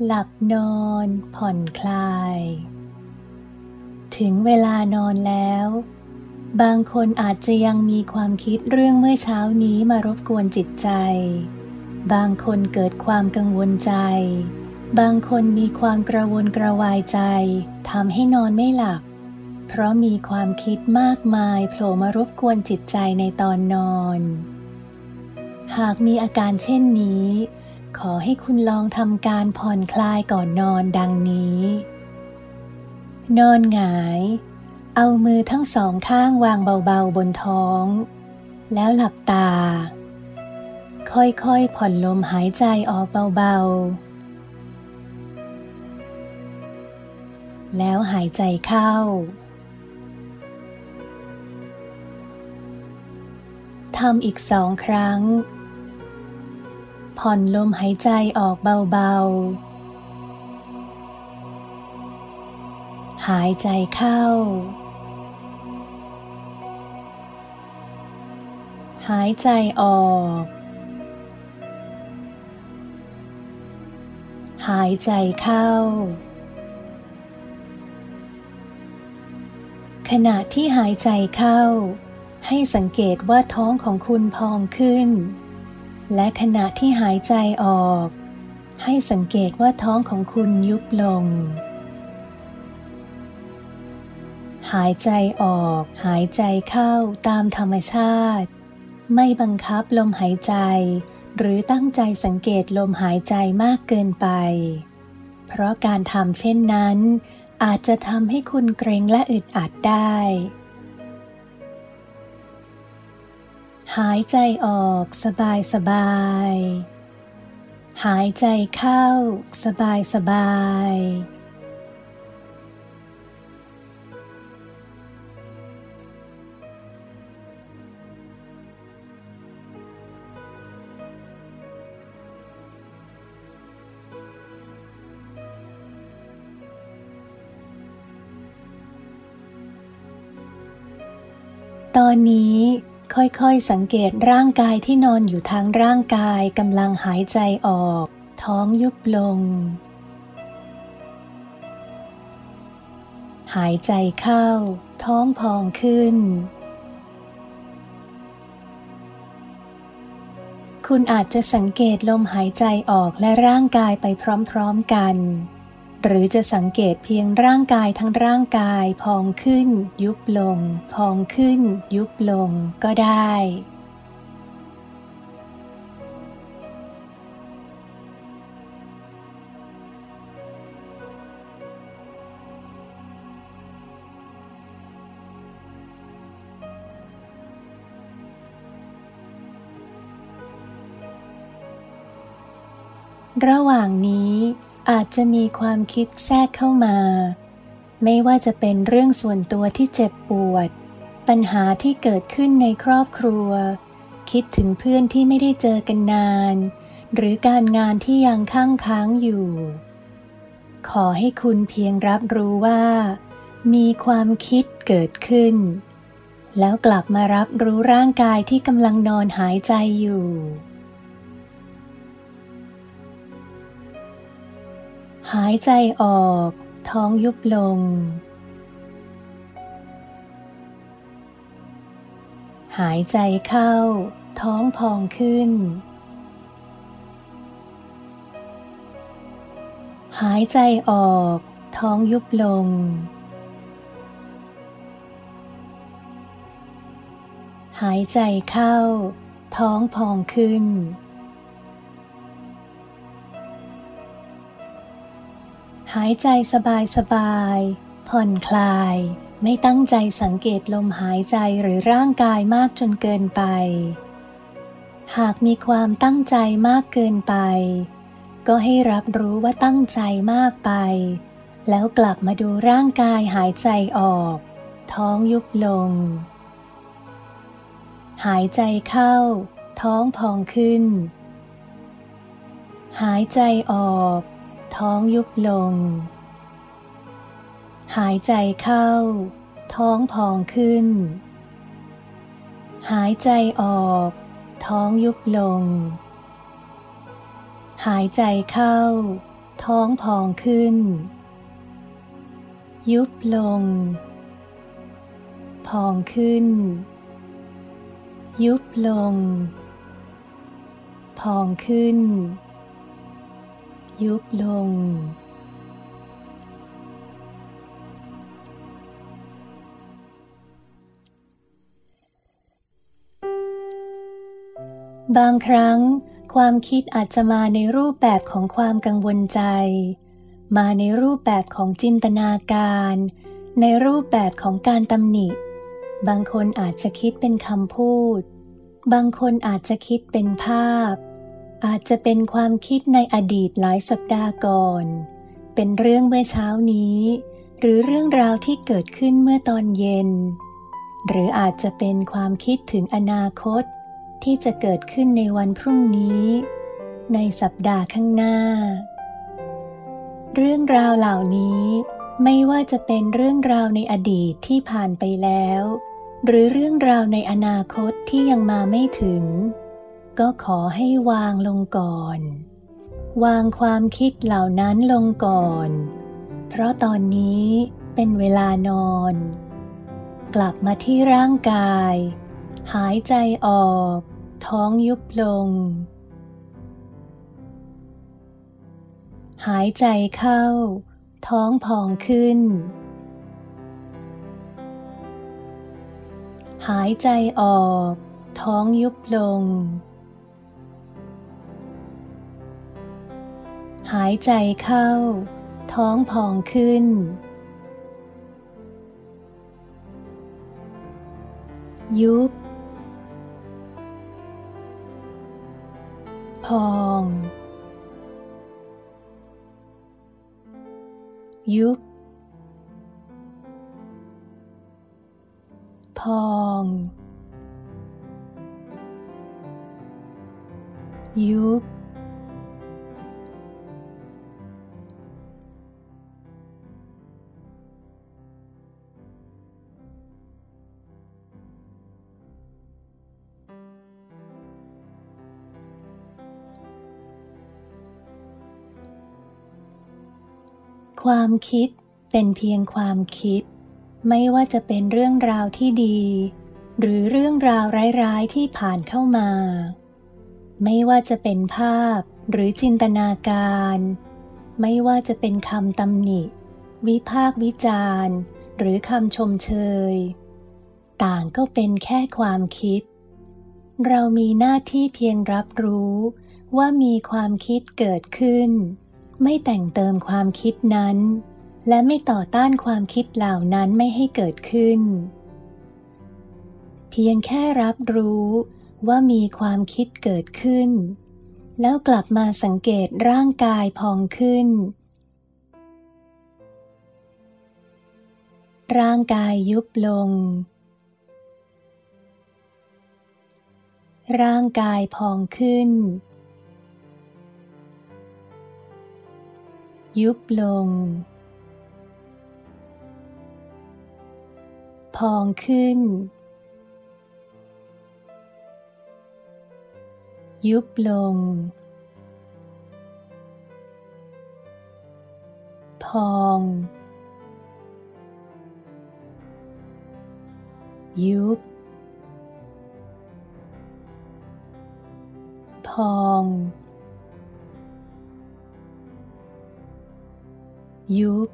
หลับนอนผ่อนคลาย ถึงเวลานอนแล้ว บางคนอาจจะยังมีความคิดเรื่องเมื่อเช้านี้มารบกวนจิตใจ บางคนเกิดความกังวลใจ บางคนมีความกระวนกระวายใจทำให้นอนไม่หลับ เพราะมีความคิดมากมายโผล่มารบกวนจิตใจในตอนนอน หากมีอาการเช่นนี้ ขอให้คุณลองทำการผ่อนคลายก่อนนอนดังนี้ นอนหงาย เอามือทั้งสองข้างวางเบาๆบนท้อง แล้วหลับตา ค่อยๆผ่อนลมหายใจออกเบาๆ แล้วหายใจเข้าทำอีกสองครั้ง ผ่อนลมหายใจออกเบาๆ หายใจเข้า หายใจออก หายใจเข้า ขณะที่หายใจเข้า ให้สังเกตว่าท้องของคุณพองขึ้น และขณะที่หายใจออก ให้สังเกตว่าท้องของคุณยุบลง หายใจออก หายใจเข้าตามธรรมชาติ ไม่บังคับลมหายใจ หรือตั้งใจสังเกตลมหายใจมากเกินไป เพราะการทำเช่นนั้น อาจจะทำให้คุณเกรงและอึดอัดได้ หายใจออกสบายสบาย หายใจเข้าสบายสบาย ตอนนี้ ค่อยๆ สังเกตร่างกายที่นอนอยู่ทางร่างกายกำลังหายใจออก ท้องยุบลง หายใจเข้า ท้องพองขึ้น คุณอาจจะสังเกตลมหายใจออกและร่างกายไปพร้อมๆกัน หรือจะสังเกตเพียงร่างกายทั้งร่างกายพองขึ้น ยุบลง พองขึ้น ยุบลงก็ได้ ระหว่างนี้ อาจจะมีความคิดแทรกเข้ามา ไม่ว่าจะเป็นเรื่องส่วนตัวที่เจ็บปวด ปัญหาที่เกิดขึ้นในครอบครัว คิดถึงเพื่อนที่ไม่ได้เจอกันนาน หรือการงานที่ยังค้างค้างอยู่ ขอให้คุณเพียงรับรู้ว่า มีความคิดเกิดขึ้น แล้วกลับมารับรู้ร่างกายที่กำลังนอนหายใจอยู่ หายใจออก ท้องยุบลง หายใจเข้า ท้องพองขึ้น หายใจออก ท้องยุบลง หายใจเข้า ท้องพองขึ้น หายใจสบายสบาย ผ่อนคลาย ไม่ตั้งใจสังเกตลมหายใจหรือร่างกายมากจนเกินไป หากมีความตั้งใจมากเกินไป ก็ให้รับรู้ว่าตั้งใจมากไป แล้วกลับมาดูร่างกายหายใจออก ท้องยุบลง หายใจเข้า ท้องพองขึ้น หายใจออก ท้องยุบลง หายใจเข้า ท้องพองขึ้น หายใจออก ท้องยุบลง หายใจเข้า ท้องพองขึ้น ยุบลง พองขึ้น ยุบลง พองขึ้น ยุบลง บางครั้งความคิดอาจจะมาในรูปแบบของความกังวลใจ มาในรูปแบบของจินตนาการ ในรูปแบบของการตำหนิ บางคนอาจจะคิดเป็นคำพูด บางคนอาจจะคิดเป็นภาพ อาจจะเป็นความคิดในอดีตหลายสัปดาห์ก่อน เป็นเรื่องเมื่อเช้านี้ หรือเรื่องราวที่เกิดขึ้นเมื่อตอนเย็น หรืออาจจะเป็นความคิดถึงอนาคต ที่จะเกิดขึ้นในวันพรุ่งนี้ ในสัปดาห์ข้างหน้า เรื่องราวเหล่านี้ไม่ว่าจะเป็นเรื่องราวในอดีตที่ผ่านไปแล้ว หรือเรื่องราวในอนาคตที่ยังมาไม่ถึง ก็ขอให้วางลงก่อน วางความคิดเหล่านั้นลงก่อน เพราะตอนนี้เป็นเวลานอน กลับมาที่ร่างกาย หายใจออก ท้องยุบลง หายใจเข้า ท้องพองขึ้น หายใจออกท้องยุบลง หายใจเข้า ท้องพองขึ้น ยุบ พอง ยุบ พอง ยุบ ความคิดเป็นเพียงความคิด ไม่ว่าจะเป็นเรื่องราวที่ดี หรือเรื่องราวร้ายๆที่ผ่านเข้ามา ไม่ว่าจะเป็นภาพหรือจินตนาการ ไม่ว่าจะเป็นคำตำหนิ วิพากวิจารณ์ หรือคำชมเชย ต่างก็เป็นแค่ความคิด เรามีหน้าที่เพียงรับรู้ว่ามีความคิดเกิดขึ้น ไม่แต่งเติมความคิดนั้น และไม่ต่อต้านความคิดเหล่านั้นไม่ให้เกิดขึ้น เพียงแค่รับรู้ว่ามีความคิดเกิดขึ้น แล้วกลับมาสังเกตร่างกายพองขึ้น ร่างกายยุบลง ร่างกายพองขึ้น ยุบลง พองขึ้น ยุบลง พอง ยุบ พอง ยุบ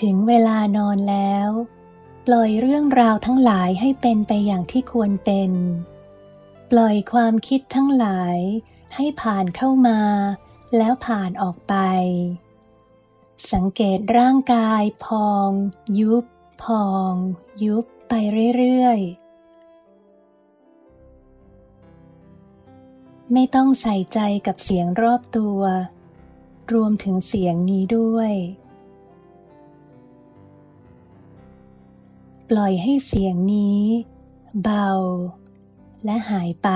ถึงเวลานอนแล้ว ปล่อยเรื่องราวทั้งหลายให้เป็นไปอย่างที่ควรเป็น ปล่อยความคิดทั้งหลาย ให้ผ่านเข้ามา แล้วผ่านออกไป สังเกตร่างกายพอง ยุบ พอง ยุบไปเรื่อยๆ ไม่ต้องใส่ใจกับเสียงรอบตัว รวมถึงเสียงนี้ด้วย ปล่อยให้เสียงนี้ เบา และหายไป